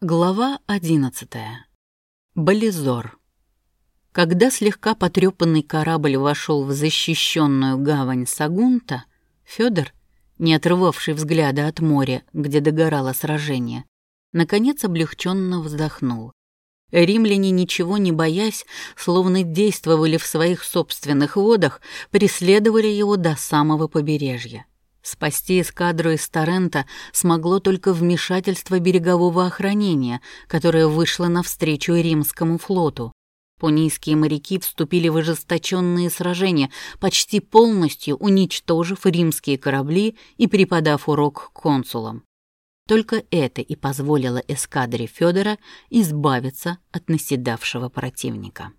Глава одиннадцатая. Болизор. Когда слегка потрепанный корабль вошел в защищенную гавань Сагунта, Федор, не отрывавший взгляда от моря, где догорало сражение, наконец облегченно вздохнул. Римляне, ничего не боясь, словно действовали в своих собственных водах, преследовали его до самого побережья. Спасти эскадру из Торрента смогло только вмешательство берегового охранения, которое вышло навстречу римскому флоту. Пунийские моряки вступили в ожесточенные сражения, почти полностью уничтожив римские корабли и преподав урок консулам. Только это и позволило эскадре Федора избавиться от наседавшего противника.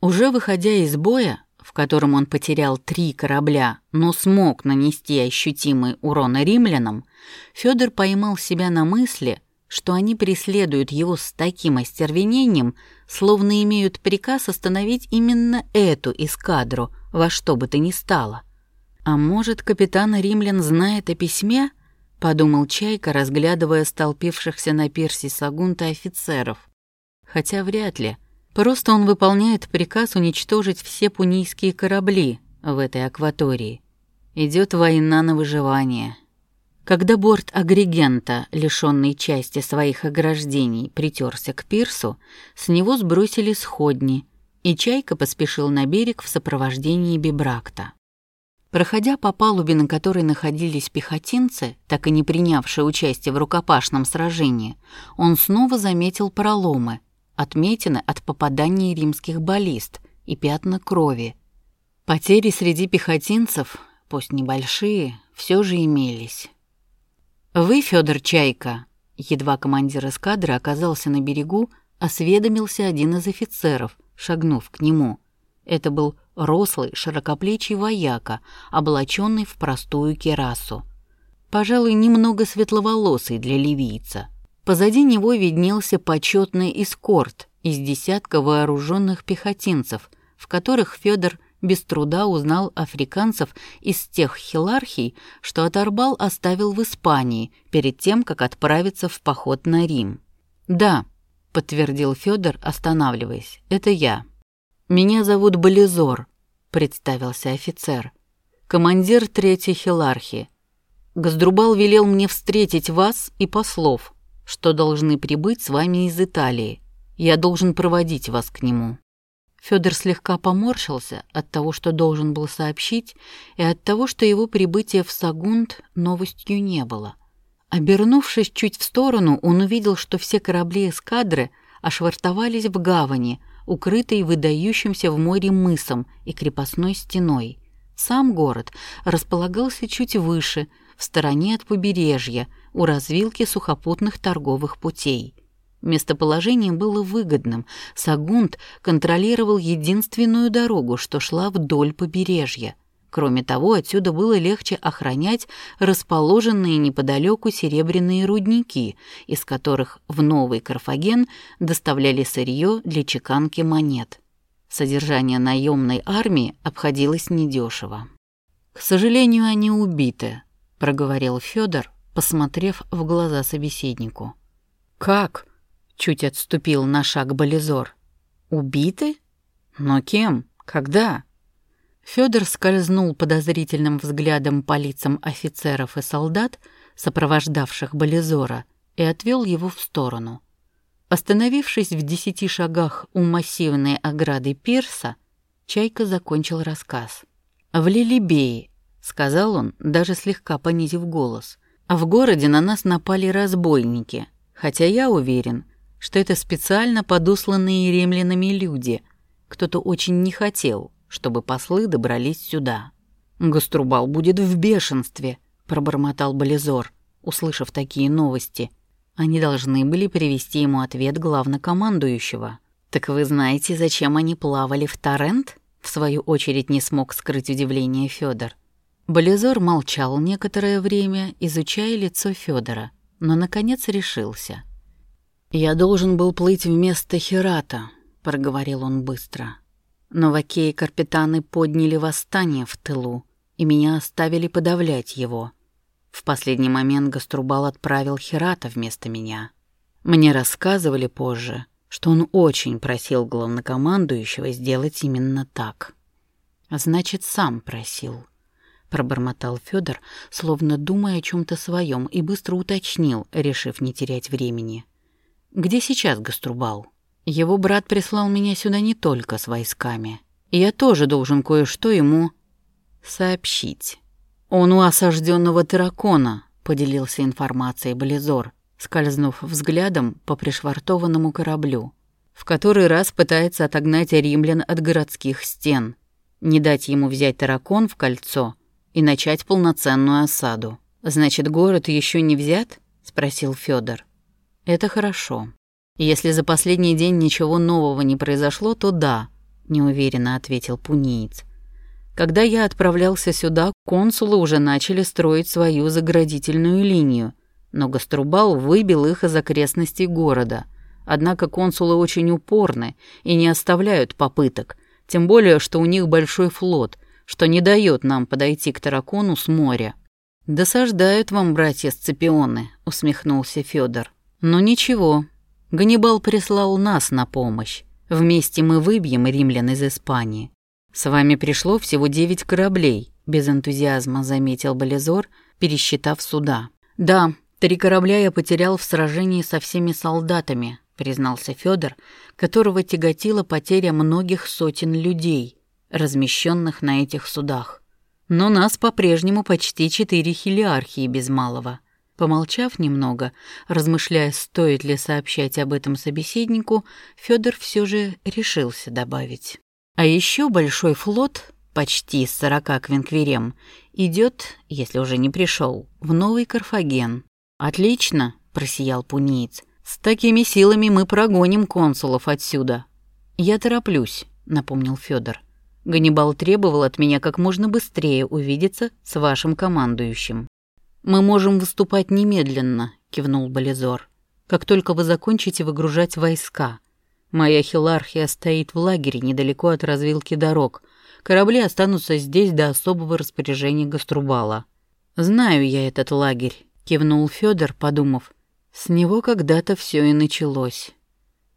Уже выходя из боя, в котором он потерял три корабля, но смог нанести ощутимый урон римлянам, Федор поймал себя на мысли, что они преследуют его с таким остервенением, словно имеют приказ остановить именно эту эскадру во что бы то ни стало. «А может, капитан римлян знает о письме?» — подумал Чайка, разглядывая столпившихся на пирсе Сагунта офицеров. Хотя вряд ли — Просто он выполняет приказ уничтожить все пунийские корабли в этой акватории. Идет война на выживание. Когда борт агрегента, лишённый части своих ограждений, притерся к пирсу, с него сбросили сходни, и Чайка поспешил на берег в сопровождении Бибракта. Проходя по палубе, на которой находились пехотинцы, так и не принявшие участие в рукопашном сражении, он снова заметил проломы — отметины от попаданий римских баллист и пятна крови. Потери среди пехотинцев, пусть небольшие, все же имелись. «Вы, Федор Чайка», едва командир эскадры оказался на берегу, осведомился один из офицеров, шагнув к нему. Это был рослый, широкоплечий вояка, облаченный в простую керасу. Пожалуй, немного светловолосый для ливийца. Позади него виднелся почетный эскорт из десятка вооруженных пехотинцев, в которых Федор без труда узнал африканцев из тех хилархий, что Аторбал оставил в Испании перед тем, как отправиться в поход на Рим. «Да», — подтвердил Федор, останавливаясь, — «это я». «Меня зовут Болизор», — представился офицер. «Командир третьей хилархии. Газдрубал велел мне встретить вас и послов, что должны прибыть с вами из Италии. Я должен проводить вас к нему». Федор слегка поморщился от того, что должен был сообщить, и от того, что его прибытие в Сагунд новостью не было. Обернувшись чуть в сторону, он увидел, что все корабли эскадры ошвартовались в гавани, укрытой выдающимся в море мысом и крепостной стеной. Сам город располагался чуть выше, в стороне от побережья, у развилки сухопутных торговых путей. Местоположение было выгодным. Сагунт контролировал единственную дорогу, что шла вдоль побережья. Кроме того, отсюда было легче охранять расположенные неподалеку серебряные рудники, из которых в Новый Карфаген доставляли сырье для чеканки монет. Содержание наемной армии обходилось недешево. «К сожалению, они убиты», — проговорил Федор, посмотрев в глаза собеседнику. «Как?» — чуть отступил на шаг Болизор. «Убиты? Но кем? Когда?» Федор скользнул подозрительным взглядом по лицам офицеров и солдат, сопровождавших Болизора, и отвел его в сторону. Остановившись в десяти шагах у массивной ограды пирса, Чайка закончил рассказ. «В Лилибее», — сказал он, даже слегка понизив голос, а в городе на нас напали разбойники, хотя я уверен, что это специально подосланные римлянами люди. Кто-то очень не хотел, чтобы послы добрались сюда. «Гаструбал будет в бешенстве», — пробормотал Болизор, услышав такие новости. Они должны были привести ему ответ главнокомандующего. «Так вы знаете, зачем они плавали в Торрент?» В свою очередь не смог скрыть удивление Федор. Болизор молчал некоторое время, изучая лицо Федора, но, наконец, решился. «Я должен был плыть вместо Херата», — проговорил он быстро. «Но вакеи Карпитаны подняли восстание в тылу, и меня оставили подавлять его. В последний момент Гаструбал отправил Херата вместо меня. Мне рассказывали позже, что он очень просил главнокомандующего сделать именно так. А значит, сам просил. Пробормотал Федор, словно думая о чем-то своем, и быстро уточнил, решив не терять времени. «Где сейчас Гаструбал?» «Его брат прислал меня сюда не только с войсками. Я тоже должен кое-что ему сообщить. Он у осажденного таракона», — поделился информацией Близор, скользнув взглядом по пришвартованному кораблю. В который раз пытается отогнать римлян от городских стен, не дать ему взять таракон в кольцо и начать полноценную осаду. «Значит, город еще не взят?» — спросил Федор. «Это хорошо. Если за последний день ничего нового не произошло, то да», — неуверенно ответил пуниец. «Когда я отправлялся сюда, консулы уже начали строить свою заградительную линию, но Гаструбал выбил их из окрестностей города. Однако консулы очень упорны и не оставляют попыток, тем более, что у них большой флот, что не дает нам подойти к Таракону с моря. «Досаждают вам, братья Сципионы», — усмехнулся Федор. «Но ничего, Ганнибал прислал нас на помощь. Вместе мы выбьем римлян из Испании. С вами пришло всего девять кораблей», — без энтузиазма заметил Болезор, пересчитав суда. «Да, три корабля я потерял в сражении со всеми солдатами», — признался Федор, которого тяготила потеря многих сотен людей, размещенных на этих судах. Но нас по-прежнему почти четыре хилиархии без малого. Помолчав немного, размышляя, стоит ли сообщать об этом собеседнику, Федор все же решился добавить. А еще большой флот, почти с сорока квинквирем, идет, если уже не пришел, в Новый Карфаген. «Отлично», — просиял пуниец, — с такими силами мы прогоним консулов отсюда. Я тороплюсь, напомнил Федор. Ганнибал требовал от меня как можно быстрее увидеться с вашим командующим. Мы можем выступать немедленно, кивнул Болизор. Как только вы закончите выгружать войска. Моя хилархия стоит в лагере недалеко от развилки дорог. Корабли останутся здесь до особого распоряжения Гаструбала. Знаю я этот лагерь, кивнул Федор, подумав. С него когда-то все и началось.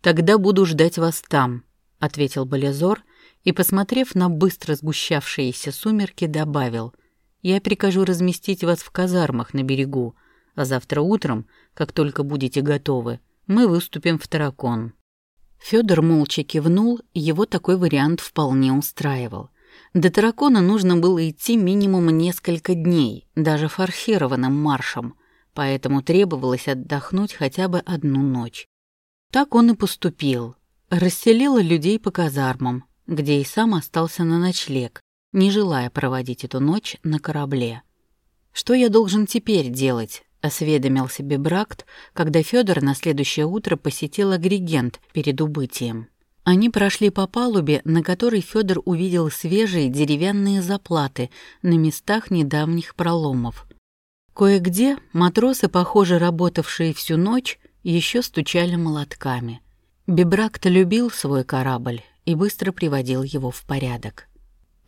Тогда буду ждать вас там, ответил Болезор и, посмотрев на быстро сгущавшиеся сумерки, добавил: Я прикажу разместить вас в казармах на берегу, а завтра утром, как только будете готовы, мы выступим в Таракон. Федор молча кивнул, его такой вариант вполне устраивал. До Таракона нужно было идти минимум несколько дней, даже форсированным маршем — поэтому требовалось отдохнуть хотя бы одну ночь. Так он и поступил. Расселил людей по казармам, где и сам остался на ночлег, не желая проводить эту ночь на корабле. «Что я должен теперь делать?» — осведомился Бебракт, когда Федор на следующее утро посетил агрегент перед убытием. Они прошли по палубе, на которой Федор увидел свежие деревянные заплаты на местах недавних проломов. Кое-где матросы, похоже, работавшие всю ночь, еще стучали молотками. Бибракт любил свой корабль и быстро приводил его в порядок.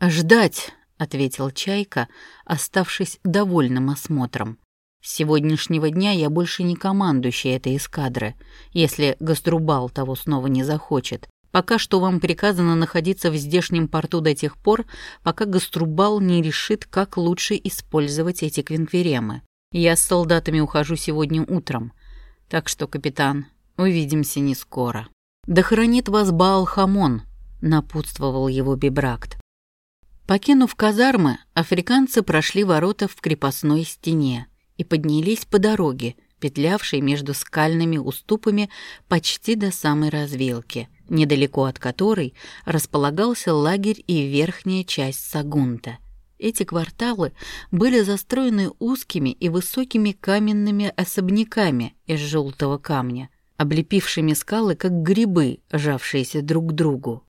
«Ждать», — ответил Чайка, оставшись довольным осмотром. «С сегодняшнего дня я больше не командующий этой эскадры, если Гаструбал того снова не захочет. Пока что вам приказано находиться в здешнем порту до тех пор, пока Гаструбал не решит, как лучше использовать эти квинквиремы. Я с солдатами ухожу сегодня утром, так что, капитан, увидимся не скоро. Да хранит вас Баал-Хамон, напутствовал его Бибракт. Покинув казармы, африканцы прошли ворота в крепостной стене и поднялись по дороге, петлявшей между скальными уступами почти до самой развилки — недалеко от которой располагался лагерь и верхняя часть Сагунта. Эти кварталы были застроены узкими и высокими каменными особняками из желтого камня, облепившими скалы, как грибы, жавшиеся друг к другу.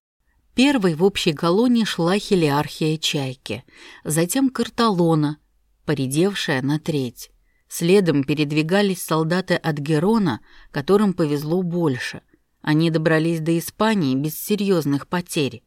Первой в общей колонии шла хелиархия Чайки, затем Карталона, поредевшая на треть. Следом передвигались солдаты от Герона, которым повезло больше. Они добрались до Испании без серьезных потерь.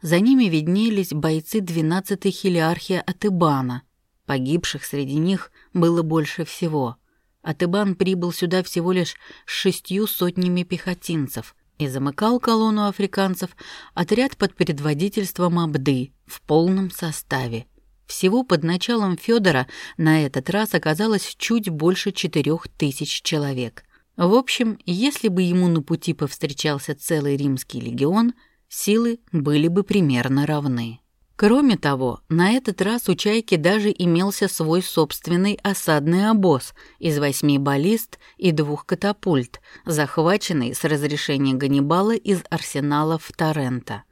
За ними виднелись бойцы 12-й хилиархии от Ибана. Погибших среди них было больше всего. Атыбан прибыл сюда всего лишь с шестью сотнями пехотинцев и замыкал колонну африканцев отряд под предводительством Абды в полном составе. Всего под началом Федора на этот раз оказалось чуть больше четырех тысяч человек. В общем, если бы ему на пути повстречался целый римский легион, силы были бы примерно равны. Кроме того, на этот раз у «Чайки» даже имелся свой собственный осадный обоз из восьми баллист и двух катапульт, захваченный с разрешения Ганнибала из арсеналов Торрента.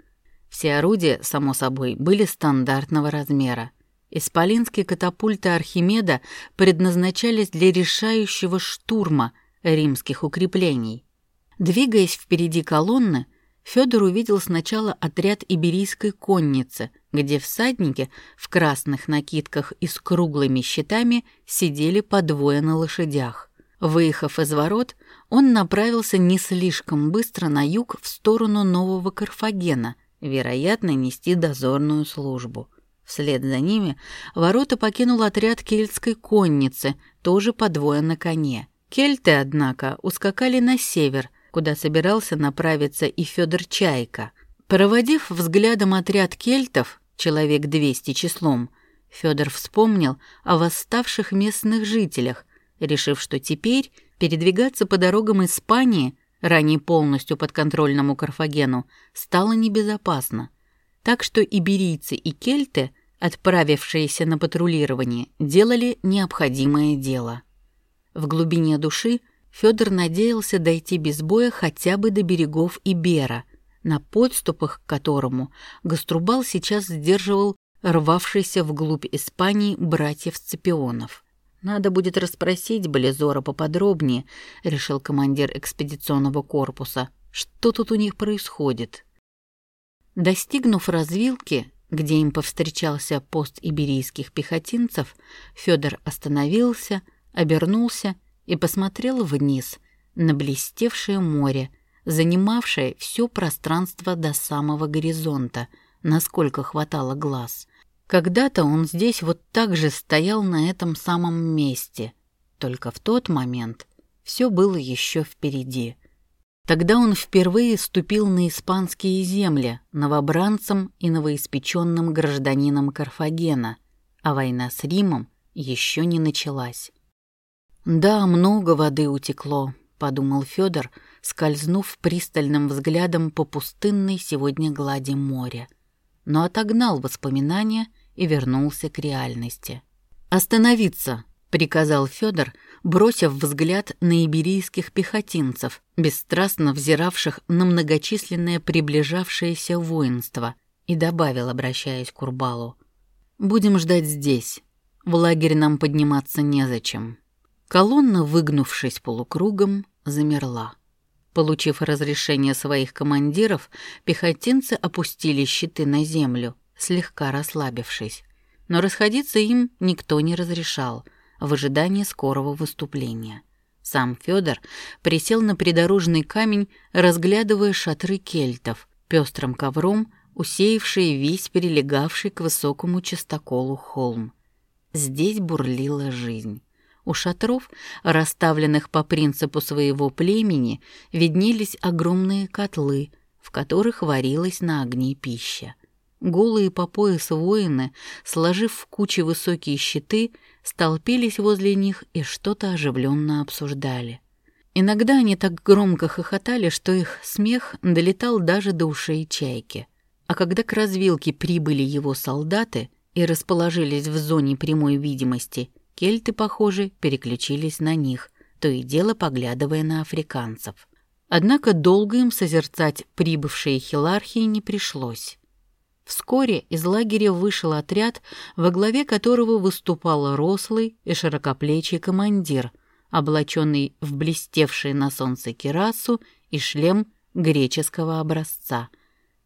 Все орудия, само собой, были стандартного размера. Исполинские катапульты Архимеда предназначались для решающего штурма римских укреплений. Двигаясь впереди колонны, Федор увидел сначала отряд иберийской конницы, где всадники в красных накидках и с круглыми щитами сидели по двое на лошадях. Выехав из ворот, он направился не слишком быстро на юг в сторону Нового Карфагена, вероятно, нести дозорную службу. Вслед за ними ворота покинул отряд кельтской конницы, тоже по двое на коне. Кельты, однако, ускакали на север – куда собирался направиться и Федор Чайка. Проводив взглядом отряд кельтов, человек 200 числом, Федор вспомнил о восставших местных жителях, решив, что теперь передвигаться по дорогам Испании, ранее полностью подконтрольному Карфагену, стало небезопасно. Так что иберийцы и кельты, отправившиеся на патрулирование, делали необходимое дело. В глубине души Федор надеялся дойти без боя хотя бы до берегов Ибера, на подступах к которому Гаструбал сейчас сдерживал рвавшийся вглубь Испании братьев Сципионов. «Надо будет расспросить Болезора поподробнее», — решил командир экспедиционного корпуса. «Что тут у них происходит?» Достигнув развилки, где им повстречался пост иберийских пехотинцев, Федор остановился, обернулся и посмотрел вниз на блестевшее море, занимавшее все пространство до самого горизонта, насколько хватало глаз. Когда-то он здесь вот так же стоял на этом самом месте, только в тот момент все было еще впереди. Тогда он впервые ступил на испанские земли новобранцем и новоиспеченным гражданином Карфагена, а война с Римом еще не началась. «Да, много воды утекло», — подумал Федор, скользнув пристальным взглядом по пустынной сегодня глади моря. Но отогнал воспоминания и вернулся к реальности. «Остановиться!» — приказал Федор, бросив взгляд на иберийских пехотинцев, бесстрастно взиравших на многочисленное приближавшееся воинство, и добавил, обращаясь к Урбалу. «Будем ждать здесь. В лагерь нам подниматься незачем». Колонна, выгнувшись полукругом, замерла. Получив разрешение своих командиров, пехотинцы опустили щиты на землю, слегка расслабившись. Но расходиться им никто не разрешал, в ожидании скорого выступления. Сам Федор присел на придорожный камень, разглядывая шатры кельтов, пестрым ковром, усеявшие весь перелегавший к высокому частоколу холм. Здесь бурлила жизнь. У шатров, расставленных по принципу своего племени, виднелись огромные котлы, в которых варилась на огне пища. Голые по пояс воины, сложив в куче высокие щиты, столпились возле них и что-то оживленно обсуждали. Иногда они так громко хохотали, что их смех долетал даже до ушей чайки. А когда к развилке прибыли его солдаты и расположились в зоне прямой видимости, Кельты, похоже, переключились на них, то и дело поглядывая на африканцев. Однако долго им созерцать прибывшие хилархии не пришлось. Вскоре из лагеря вышел отряд, во главе которого выступал рослый и широкоплечий командир, облаченный в блестевший на солнце кирасу и шлем греческого образца.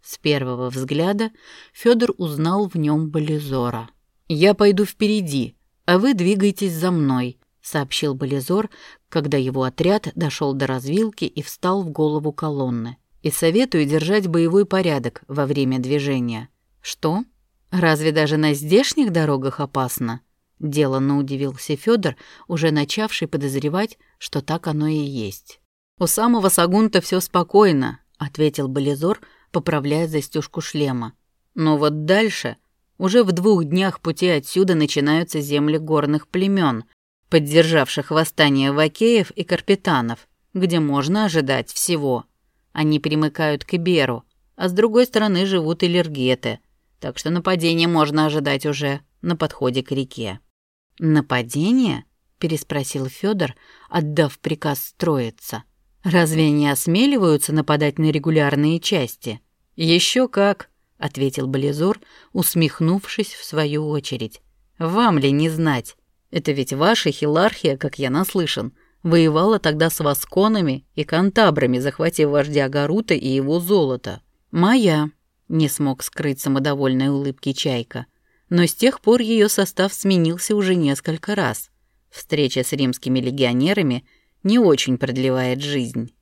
С первого взгляда Федор узнал в нем Болизора. «Я пойду впереди», «А вы двигайтесь за мной», — сообщил Болизор, когда его отряд дошел до развилки и встал в голову колонны. «И советую держать боевой порядок во время движения». «Что? Разве даже на здешних дорогах опасно?» Деланно удивился Федор, уже начавший подозревать, что так оно и есть. «У самого Сагунта все спокойно», — ответил Болизор, поправляя застежку шлема. «Но вот дальше, уже в двух днях пути отсюда начинаются земли горных племен, поддержавших восстание вакеев и карпитанов, где можно ожидать всего. Они примыкают к Иберу, а с другой стороны живут и лергеты, так что нападение можно ожидать уже на подходе к реке. «Нападение?» — переспросил Федор, отдав приказ строиться. «Разве они осмеливаются нападать на регулярные части?» Еще как», — ответил Болизор, усмехнувшись в свою очередь. «Вам ли не знать? Это ведь ваша хилархия, как я наслышан, воевала тогда с васконами и кантабрами, захватив вождя Гарута и его золото. Моя», — не смог скрыть самодовольной улыбки Чайка но с тех пор ее состав сменился уже несколько раз. Встреча с римскими легионерами не очень продлевает жизнь.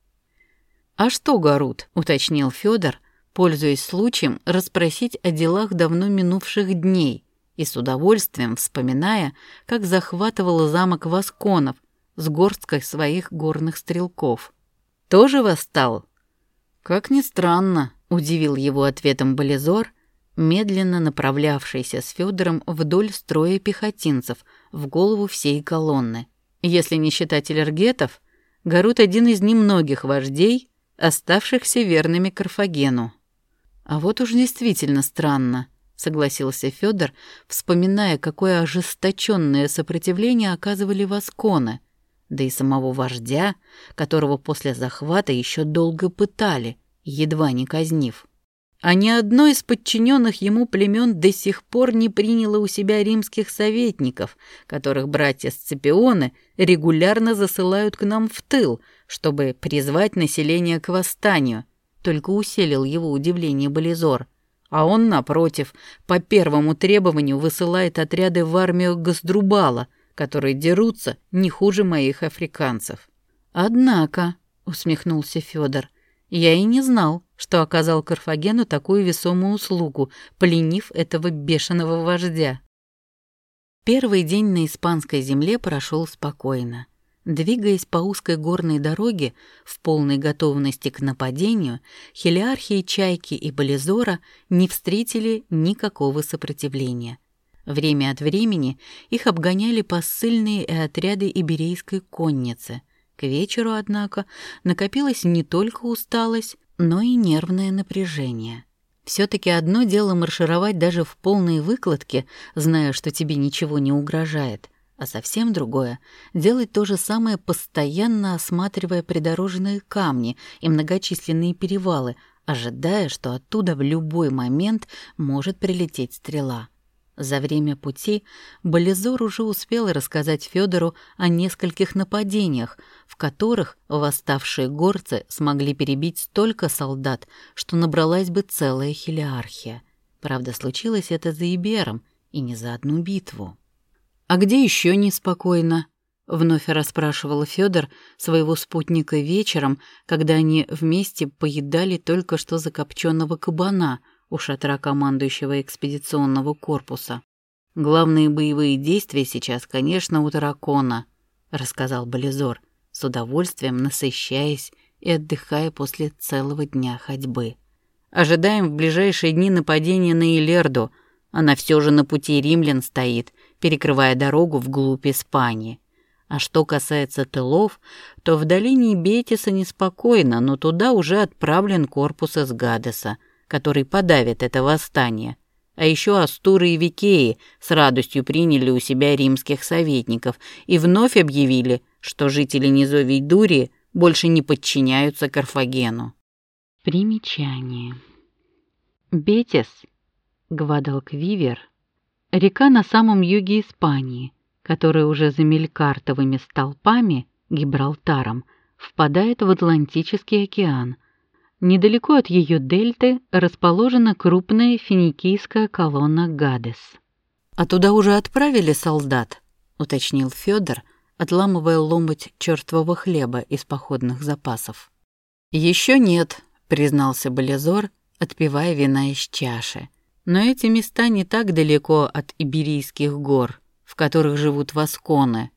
«А что, Гарут?» — уточнил Федор, пользуясь случаем расспросить о делах давно минувших дней и с удовольствием вспоминая, как захватывал замок Восконов с горсткой своих горных стрелков. «Тоже восстал?» «Как ни странно», — удивил его ответом Болизор — медленно направлявшийся с Федором вдоль строя пехотинцев в голову всей колонны. Если не считать элергетов, Гарут один из немногих вождей, оставшихся верными Карфагену. А вот уж действительно странно, согласился Федор, вспоминая, какое ожесточенное сопротивление оказывали восконы, да и самого вождя, которого после захвата еще долго пытали, едва не казнив а ни одно из подчиненных ему племен до сих пор не приняло у себя римских советников, которых братья Сципионы регулярно засылают к нам в тыл, чтобы призвать население к восстанию. Только усилил его удивление Болизор. А он, напротив, по первому требованию высылает отряды в армию Газдрубала, которые дерутся не хуже моих африканцев. «Однако», — усмехнулся Федор, — «я и не знал, что оказал Карфагену такую весомую услугу, пленив этого бешеного вождя. Первый день на испанской земле прошел спокойно. Двигаясь по узкой горной дороге в полной готовности к нападению, хелиархии Чайки и Болизора не встретили никакого сопротивления. Время от времени их обгоняли посыльные и отряды иберейской конницы. К вечеру, однако, накопилась не только усталость, но и нервное напряжение. Все-таки одно дело маршировать даже в полной выкладке, зная, что тебе ничего не угрожает, а совсем другое — делать то же самое, постоянно осматривая придорожные камни и многочисленные перевалы, ожидая, что оттуда в любой момент может прилететь стрела. За время пути Болизор уже успел рассказать Федору о нескольких нападениях, в которых восставшие горцы смогли перебить столько солдат, что набралась бы целая хилиархия. Правда, случилось это за Ибером и не за одну битву. «А где еще неспокойно?» — вновь расспрашивал Федор своего спутника вечером, когда они вместе поедали только что закопченного кабана — у шатра командующего экспедиционного корпуса. «Главные боевые действия сейчас, конечно, у Таракона», — рассказал Болизор, с удовольствием насыщаясь и отдыхая после целого дня ходьбы. «Ожидаем в ближайшие дни нападения на Илерду. Она все же на пути римлян стоит, перекрывая дорогу вглубь Испании. А что касается тылов, то в долине Бетиса неспокойно, но туда уже отправлен корпус из Гадеса — который подавит это восстание. А еще Астуры и Викеи с радостью приняли у себя римских советников и вновь объявили, что жители Низовий Дурии больше не подчиняются Карфагену. Примечание. Бетис, Гвадалквивер, река на самом юге Испании, которая уже за мелькартовыми столпами, Гибралтаром, впадает в Атлантический океан, Недалеко от ее дельты расположена крупная финикийская колонна Гадес. «А туда уже отправили солдат?» — уточнил Федор, отламывая ломоть чертового хлеба из походных запасов. Еще нет», — признался Болезор, отпивая вина из чаши. «Но эти места не так далеко от Иберийских гор. в которых живут васконы.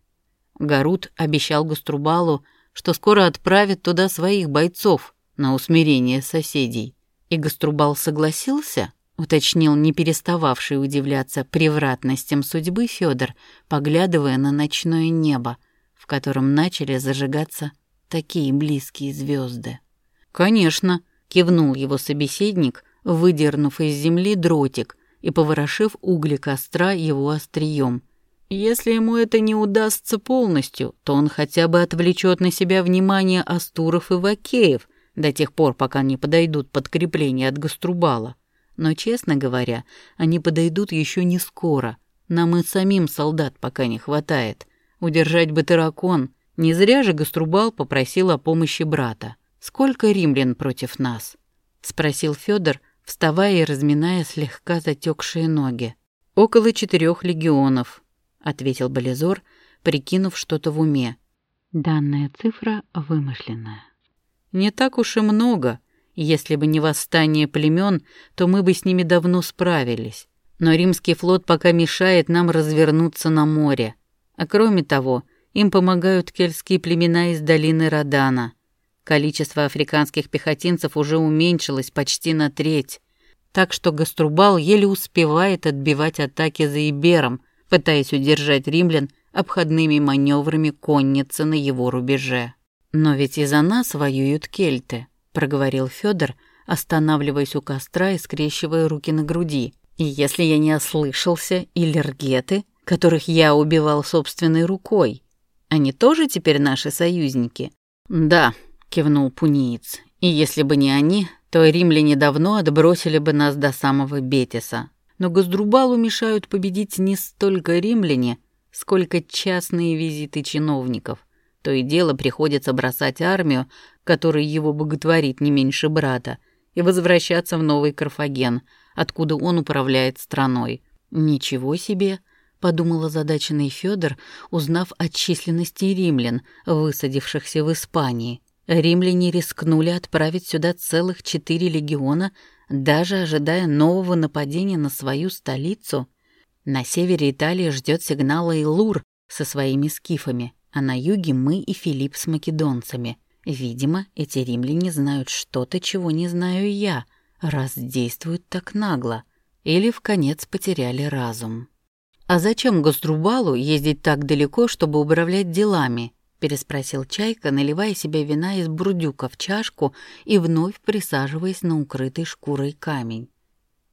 Гарут обещал Гаструбалу, что скоро отправит туда своих бойцов на усмирение соседей. И Гаструбал согласился, уточнил не перестававший удивляться превратностям судьбы Федор, поглядывая на ночное небо, в котором начали зажигаться такие близкие звезды. «Конечно», — кивнул его собеседник, выдернув из земли дротик и поворошив угли костра его острием. Если ему это не удастся полностью, то он хотя бы отвлечет на себя внимание Астуров и Вакеев до тех пор, пока не подойдут подкрепления от Гаструбала. Но, честно говоря, они подойдут еще не скоро. Нам и самим солдат пока не хватает. Удержать бы таракон. Не зря же Гаструбал попросил о помощи брата. Сколько римлян против нас? Спросил Федор, вставая и разминая слегка затекшие ноги. Около четырех легионов, ответил Болезор, прикинув что-то в уме. Данная цифра вымышленная. Не так уж и много. Если бы не восстание племен, то мы бы с ними давно справились. Но римский флот пока мешает нам развернуться на море. А кроме того, им помогают кельтские племена из долины Родана. Количество африканских пехотинцев уже уменьшилось почти на треть. Так что Гаструбал еле успевает отбивать атаки за Ибером, пытаясь удержать римлян обходными маневрами конницы на его рубеже. «Но ведь и за нас воюют кельты», — проговорил Федор, останавливаясь у костра и скрещивая руки на груди. «И если я не ослышался, и лергеты, которых я убивал собственной рукой, они тоже теперь наши союзники?» «Да», — кивнул пуниец, «и если бы не они, то римляне давно отбросили бы нас до самого Бетиса, но Газдрубалу мешают победить не столько римляне, сколько частные визиты чиновников. То и дело приходится бросать армию, которая его боготворит не меньше брата, и возвращаться в Новый Карфаген, откуда он управляет страной. «Ничего себе!» — подумал озадаченный Федор, узнав о численности римлян, высадившихся в Испании. Римляне рискнули отправить сюда целых четыре легиона даже ожидая нового нападения на свою столицу, на севере Италии ждет сигнала Илур со своими скифами, а на юге мы и Филипп с македонцами. Видимо, эти римляне знают что-то, чего не знаю я, раз действуют так нагло, или в конец потеряли разум. А зачем Гострубалу ездить так далеко, чтобы управлять делами? Переспросил Чайка, наливая себе вина из бурдюка в чашку и вновь присаживаясь на укрытый шкурой камень.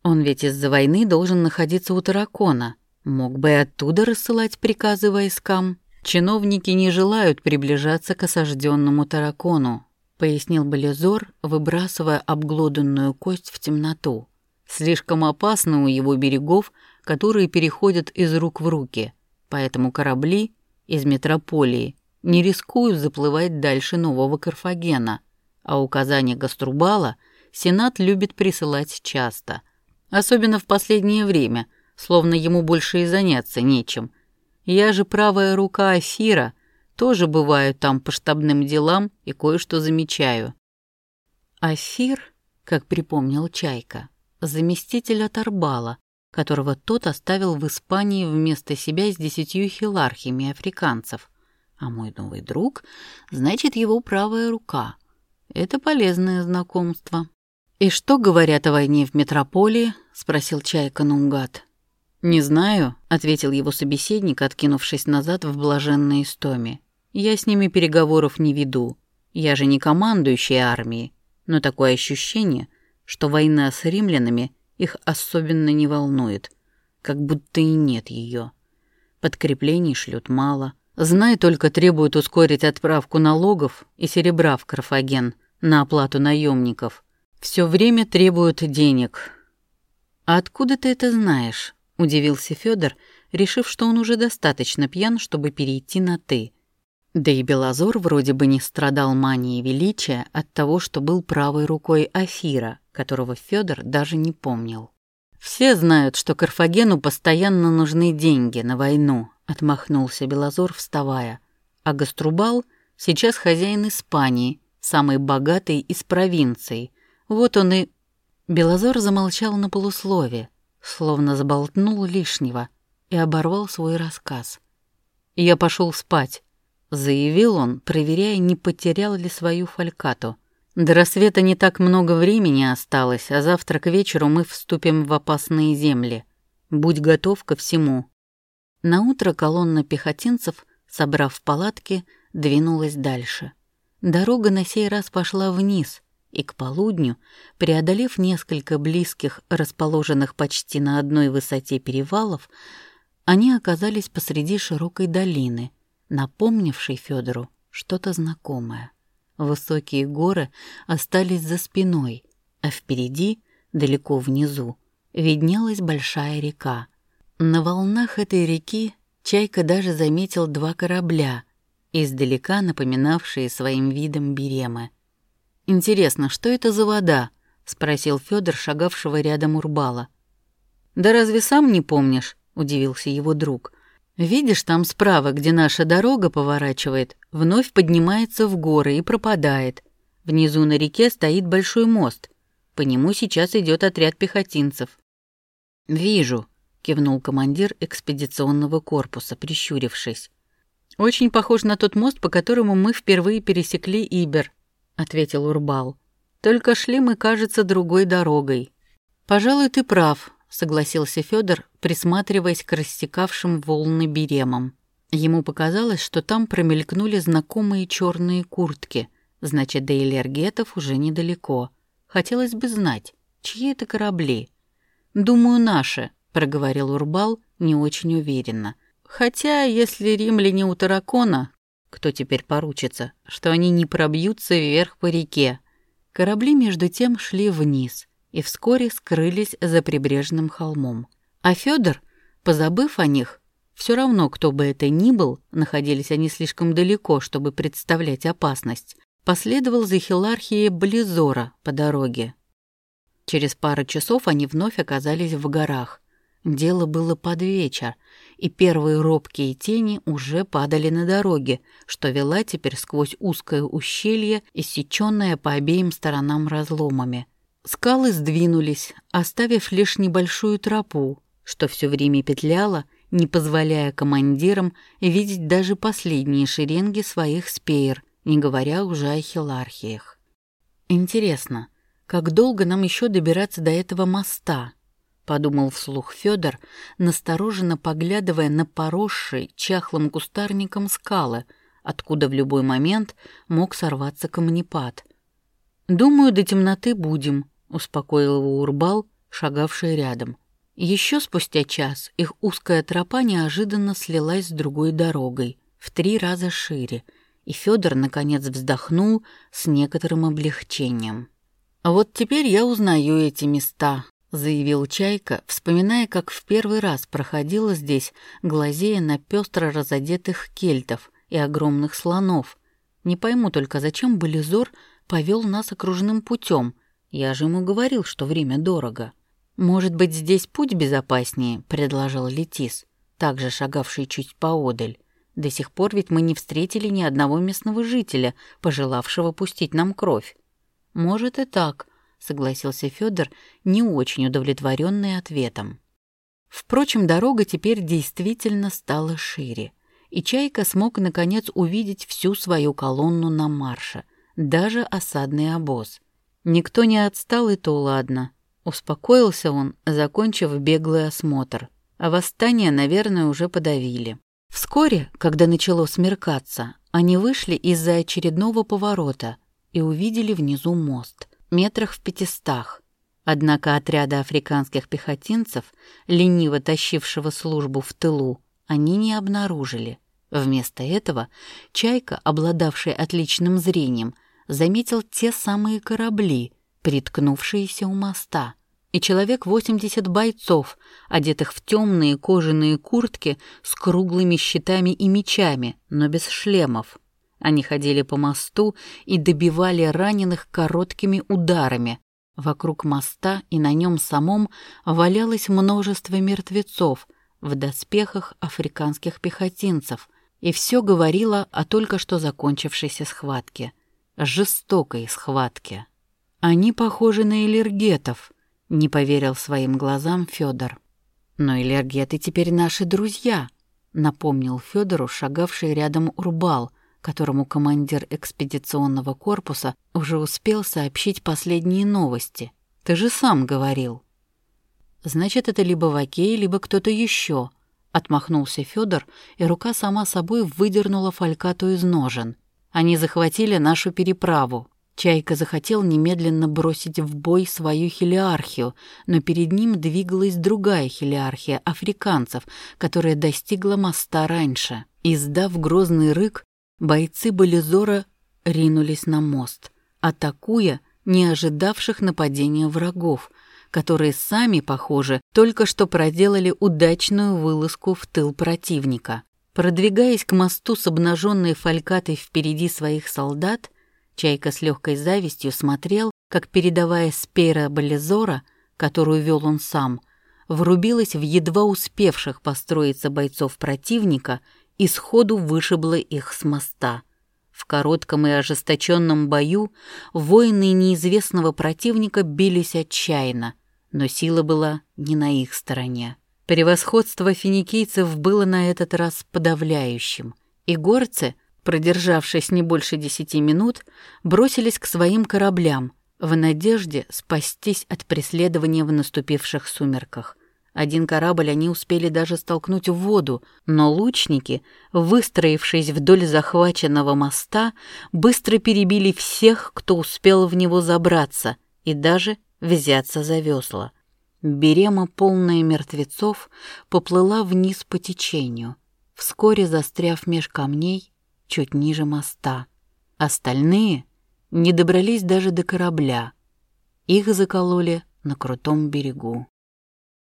Он ведь из-за войны должен находиться у таракона. Мог бы и оттуда рассылать приказы войскам. Чиновники не желают приближаться к осажденному таракону, пояснил Болезор, выбрасывая обглоданную кость в темноту. Слишком опасно у его берегов, которые переходят из рук в руки, поэтому корабли из метрополии не рискуют заплывать дальше нового Карфагена, а указания Гаструбала Сенат любит присылать часто, особенно в последнее время, словно ему больше и заняться нечем. Я же правая рука Афира, тоже бываю там по штабным делам и кое-что замечаю. Афир, как припомнил Чайка, заместитель от которого тот оставил в Испании вместо себя с десятью хилархиями африканцев. А мой новый друг, значит, его правая рука. Это полезное знакомство. «И что говорят о войне в метрополии?» — спросил Чайка наугад. «Не знаю», — ответил его собеседник, откинувшись назад в блаженной истоме. «Я с ними переговоров не веду. Я же не командующий армией. Но такое ощущение, что война с римлянами их особенно не волнует, как будто и нет ее. Подкреплений шлют мало, Знай только требует ускорить отправку налогов и серебра в Карфаген на оплату наемников. Все время требуют денег. А откуда ты это знаешь? удивился Федор, решив, что он уже достаточно пьян, чтобы перейти на ты. Да и Белозор вроде бы не страдал манией величия от того, что был правой рукой Афира, которого Федор даже не помнил. Все знают, что Карфагену постоянно нужны деньги на войну, отмахнулся Белозор, вставая. А Гаструбал сейчас хозяин Испании, самый богатый из провинций. Вот он и... Белозор замолчал на полуслове, словно заболтнул лишнего, и оборвал свой рассказ. «Я пошел спать», — заявил он, проверяя, не потерял ли свою фалькату. «До рассвета не так много времени осталось, а завтра к вечеру мы вступим в опасные земли. Будь готов ко всему». Наутро колонна пехотинцев, собрав палатки, двинулась дальше. Дорога на сей раз пошла вниз, и к полудню, преодолев несколько близких, расположенных почти на одной высоте перевалов, они оказались посреди широкой долины, напомнившей Федору что-то знакомое. Высокие горы остались за спиной, а впереди, далеко внизу, виднелась большая река. На волнах этой реки Чайка даже заметил два корабля, издалека напоминавшие своим видом беремы. «Интересно, что это за вода?» — спросил Федор, шагавшего рядом Урбала. «Да разве сам не помнишь?» — удивился его друг. «Видишь, там справа, где наша дорога поворачивает, вновь поднимается в горы и пропадает. Внизу на реке стоит большой мост. По нему сейчас идет отряд пехотинцев». «Вижу», — кивнул командир экспедиционного корпуса, прищурившись. «Очень похож на тот мост, по которому мы впервые пересекли Ибер», — ответил Урбал. «Только шли мы, кажется, другой дорогой». «Пожалуй, ты прав», согласился Федор, присматриваясь к рассекавшим волны беремам. Ему показалось, что там промелькнули знакомые черные куртки, значит, до Элергетов уже недалеко. Хотелось бы знать, чьи это корабли. «Думаю, наши», — проговорил Урбал не очень уверенно. «Хотя, если римляне у Таракона, кто теперь поручится, что они не пробьются вверх по реке?» Корабли, между тем, шли вниз — и вскоре скрылись за прибрежным холмом. А Федор, позабыв о них, все равно, кто бы это ни был, находились они слишком далеко, чтобы представлять опасность, последовал за хилархией Близора по дороге. Через пару часов они вновь оказались в горах. Дело было под вечер, и первые робкие тени уже падали на дороге, что вела теперь сквозь узкое ущелье, иссеченное по обеим сторонам разломами. Скалы сдвинулись, оставив лишь небольшую тропу, что все время петляла, не позволяя командирам видеть даже последние шеренги своих спеер, не говоря уже о хилархиях. Интересно, как долго нам еще добираться до этого моста? Подумал вслух Федор, настороженно поглядывая на поросшие чахлым кустарником скалы, откуда в любой момент мог сорваться камнепад. Думаю, до темноты будем, успокоил его Урбал, шагавший рядом. Еще спустя час их узкая тропа неожиданно слилась с другой дорогой, в три раза шире, и Федор наконец вздохнул с некоторым облегчением. «А вот теперь я узнаю эти места», — заявил Чайка, вспоминая, как в первый раз проходила здесь, глазея на пестро разодетых кельтов и огромных слонов. Не пойму только, зачем Болизор повел нас окружным путем — я же ему говорил, что время дорого. Может быть, здесь путь безопаснее, предложил Летис, также шагавший чуть поодаль. До сих пор ведь мы не встретили ни одного местного жителя, пожелавшего пустить нам кровь. Может и так, согласился Федор, не очень удовлетворенный ответом. Впрочем, дорога теперь действительно стала шире, и Чайка смог наконец увидеть всю свою колонну на марше, даже осадный обоз. Никто не отстал, и то ладно. Успокоился он, закончив беглый осмотр. А восстание, наверное, уже подавили. Вскоре, когда начало смеркаться, они вышли из-за очередного поворота и увидели внизу мост, метрах в пятистах. Однако отряда африканских пехотинцев, лениво тащившего службу в тылу, они не обнаружили. Вместо этого Чайка, обладавший отличным зрением, заметил те самые корабли, приткнувшиеся у моста, и человек 80 бойцов, одетых в темные кожаные куртки с круглыми щитами и мечами, но без шлемов. Они ходили по мосту и добивали раненых короткими ударами. Вокруг моста и на нем самом валялось множество мертвецов в доспехах африканских пехотинцев, и все говорило о только что закончившейся схватке — жестокой схватке. Они похожи на элергетов, не поверил своим глазам Федор. Но элергеты теперь наши друзья, напомнил Федору шагавший рядом Урбал, которому командир экспедиционного корпуса уже успел сообщить последние новости. Ты же сам говорил. Значит, это либо Вакей, либо кто-то еще. Отмахнулся Федор, и рука сама собой выдернула фалькату из ножен. Они захватили нашу переправу. Чайка захотел немедленно бросить в бой свою хелиархию, но перед ним двигалась другая хелиархия африканцев, которая достигла моста раньше. Издав грозный рык, бойцы Болизора ринулись на мост, атакуя не ожидавших нападения врагов, которые сами, похоже, только что проделали удачную вылазку в тыл противника. Продвигаясь к мосту с обнаженной фалькатой впереди своих солдат, Чайка с легкой завистью смотрел, как передовая спера Болезора, которую вел он сам, врубилась в едва успевших построиться бойцов противника и сходу вышибла их с моста. В коротком и ожесточенном бою воины неизвестного противника бились отчаянно, но сила была не на их стороне. Превосходство финикийцев было на этот раз подавляющим, и горцы, продержавшись не больше десяти минут, бросились к своим кораблям в надежде спастись от преследования в наступивших сумерках. Один корабль они успели даже столкнуть в воду, но лучники, выстроившись вдоль захваченного моста, быстро перебили всех, кто успел в него забраться, и даже взяться за весла. Берема, полная мертвецов, поплыла вниз по течению, вскоре застряв меж камней чуть ниже моста. Остальные не добрались даже до корабля. Их закололи на крутом берегу.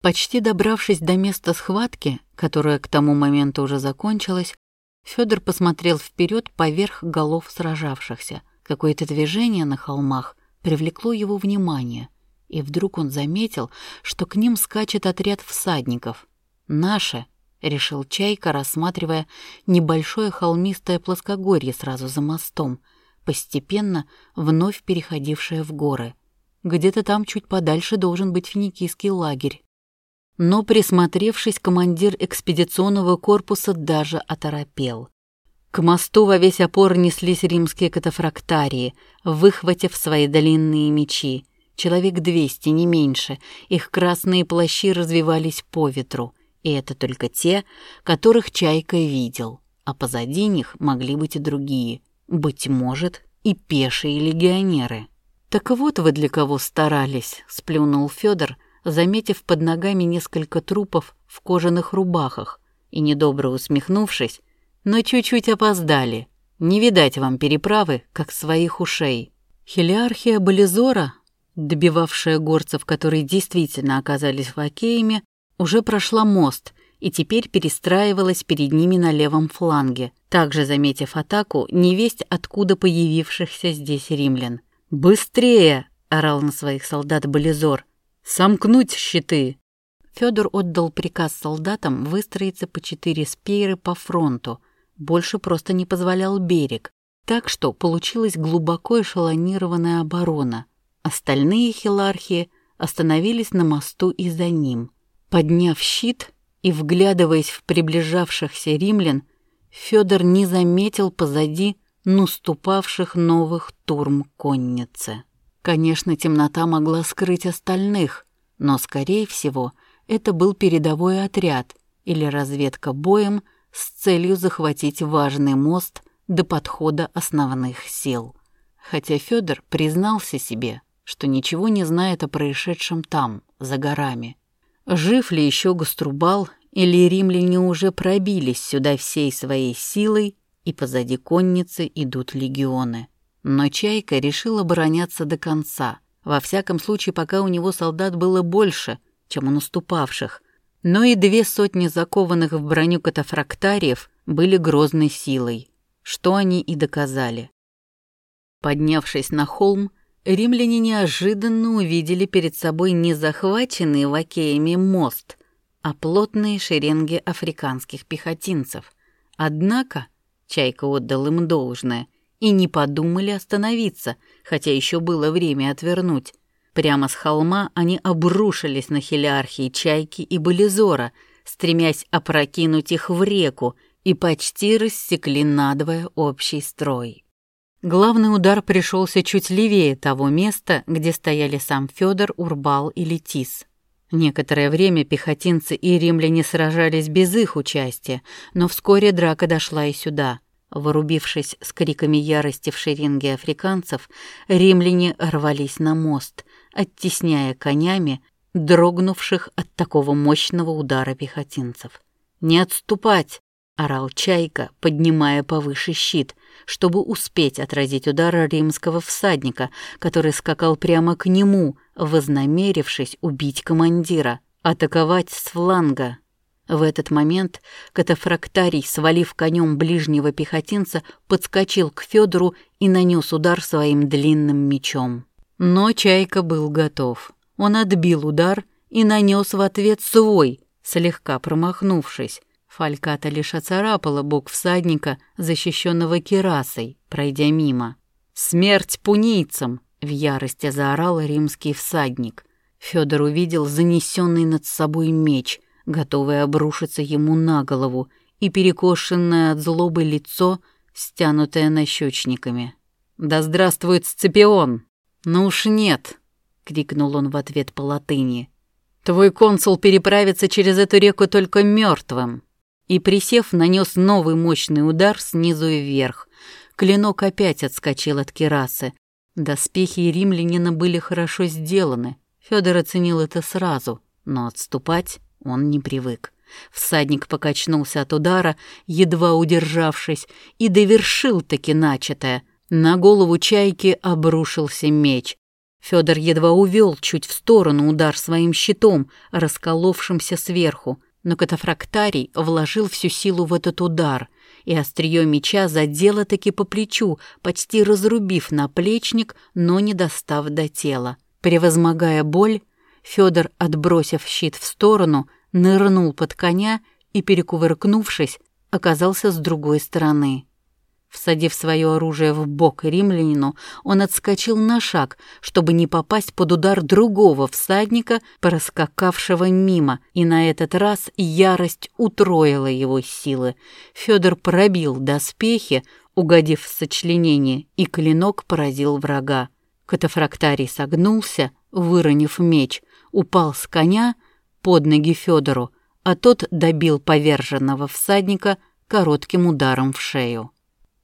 Почти добравшись до места схватки, которая к тому моменту уже закончилась, Федор посмотрел вперед поверх голов сражавшихся. Какое-то движение на холмах привлекло его внимание и вдруг он заметил, что к ним скачет отряд всадников. «Наше», — решил Чайка, рассматривая небольшое холмистое плоскогорье сразу за мостом, постепенно вновь переходившее в горы. Где-то там чуть подальше должен быть финикийский лагерь. Но, присмотревшись, командир экспедиционного корпуса даже оторопел. К мосту во весь опор неслись римские катафрактарии, выхватив свои длинные мечи. Человек двести, не меньше. Их красные плащи развивались по ветру. И это только те, которых Чайка видел. А позади них могли быть и другие. Быть может, и пешие легионеры. «Так вот вы для кого старались», — сплюнул Федор, заметив под ногами несколько трупов в кожаных рубахах, и, недобро усмехнувшись, но чуть-чуть опоздали. Не видать вам переправы, как своих ушей. Хелиархия Болизора добивавшая горцев, которые действительно оказались лакеями, уже прошла мост и теперь перестраивалась перед ними на левом фланге, также заметив атаку невесть откуда появившихся здесь римлян. «Быстрее!» — орал на своих солдат Болизор. «Сомкнуть щиты!» Федор отдал приказ солдатам выстроиться по четыре спееры по фронту, больше просто не позволял берег, так что получилась глубоко эшелонированная оборона — Остальные хилархи остановились на мосту и за ним. Подняв щит и вглядываясь в приближавшихся римлян, Федор не заметил позади наступавших новых турм конницы. Конечно, темнота могла скрыть остальных, но, скорее всего, это был передовой отряд или разведка боем с целью захватить важный мост до подхода основных сил. Хотя Федор признался себе, что ничего не знает о происшедшем там, за горами. Жив ли еще Гаструбал, или римляне уже пробились сюда всей своей силой, и позади конницы идут легионы. Но Чайка решил обороняться до конца. Во всяком случае, пока у него солдат было больше, чем у наступавших. Но и две сотни закованных в броню катафрактариев были грозной силой, что они и доказали. Поднявшись на холм, римляне неожиданно увидели перед собой не захваченный лакеями мост, а плотные шеренги африканских пехотинцев. Однако Чайка отдал им должное, и не подумали остановиться, хотя еще было время отвернуть. Прямо с холма они обрушились на хелиархии Чайки и Болизора, стремясь опрокинуть их в реку, и почти рассекли надвое общий строй. Главный удар пришелся чуть левее того места, где стояли сам Федор, Урбал и Летис. Некоторое время пехотинцы и римляне сражались без их участия, но вскоре драка дошла и сюда. Вырубившись с криками ярости в шеренге африканцев, римляне рвались на мост, оттесняя конями дрогнувших от такого мощного удара пехотинцев. «Не отступать!» — орал Чайка, поднимая повыше щит, чтобы успеть отразить удар римского всадника, который скакал прямо к нему, вознамерившись убить командира, атаковать с фланга. В этот момент катафрактарий, свалив конем ближнего пехотинца, подскочил к Федору и нанес удар своим длинным мечом. Но Чайка был готов. Он отбил удар и нанес в ответ свой, слегка промахнувшись. Фальката лишь оцарапала бок всадника, защищенного керасой, пройдя мимо. «Смерть пунийцам!» — в ярости заорал римский всадник. Федор увидел занесенный над собой меч, готовый обрушиться ему на голову, и перекошенное от злобы лицо, стянутое нащечниками. «Да здравствует Сципион!» «Ну уж нет!» — крикнул он в ответ по латыни. «Твой консул переправится через эту реку только мертвым!» И, присев, нанес новый мощный удар снизу и вверх. Клинок опять отскочил от керасы. Доспехи римлянина были хорошо сделаны. Федор оценил это сразу, но отступать он не привык. Всадник покачнулся от удара, едва удержавшись, и довершил таки начатое. На голову чайки обрушился меч. Федор едва увел чуть в сторону удар своим щитом, расколовшимся сверху но катафрактарий вложил всю силу в этот удар, и острие меча задело таки по плечу, почти разрубив наплечник, но не достав до тела. Превозмогая боль, Федор, отбросив щит в сторону, нырнул под коня и, перекувыркнувшись, оказался с другой стороны. Всадив свое оружие в бок римлянину, он отскочил на шаг, чтобы не попасть под удар другого всадника, проскакавшего мимо, и на этот раз ярость утроила его силы. Федор пробил доспехи, угодив в сочленение, и клинок поразил врага. Катафрактарий согнулся, выронив меч, упал с коня под ноги Федору, а тот добил поверженного всадника коротким ударом в шею.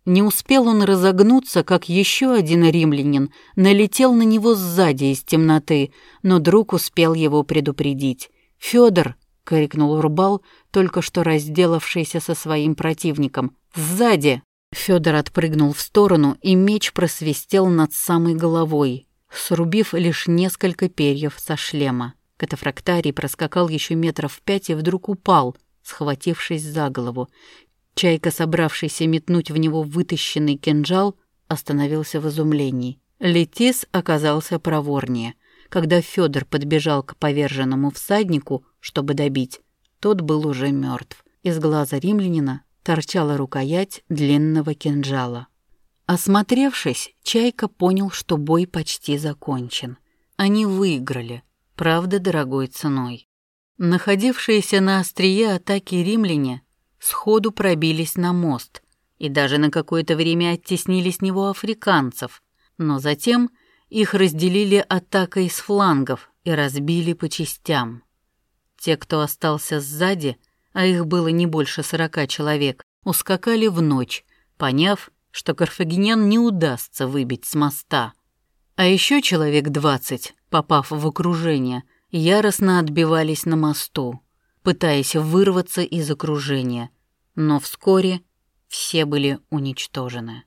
Не успел он разогнуться, как еще один римлянин налетел на него сзади из темноты, но друг успел его предупредить. «Федор!» — крикнул Урбал, только что разделавшийся со своим противником. «Сзади!» Федор отпрыгнул в сторону, и меч просвистел над самой головой, срубив лишь несколько перьев со шлема. Катафрактарий проскакал еще метров пять и вдруг упал, схватившись за голову. Чайка, собравшийся метнуть в него вытащенный кинжал, остановился в изумлении. Летис оказался проворнее. Когда Федор подбежал к поверженному всаднику, чтобы добить, тот был уже мертв. Из глаза римлянина торчала рукоять длинного кинжала. Осмотревшись, Чайка понял, что бой почти закончен. Они выиграли, правда, дорогой ценой. Находившиеся на острие атаки римляне сходу пробились на мост и даже на какое-то время оттеснили с него африканцев, но затем их разделили атакой с флангов и разбили по частям. Те, кто остался сзади, а их было не больше сорока человек, ускакали в ночь, поняв, что карфагенян не удастся выбить с моста. А еще человек двадцать, попав в окружение, яростно отбивались на мосту пытаясь вырваться из окружения, но вскоре все были уничтожены.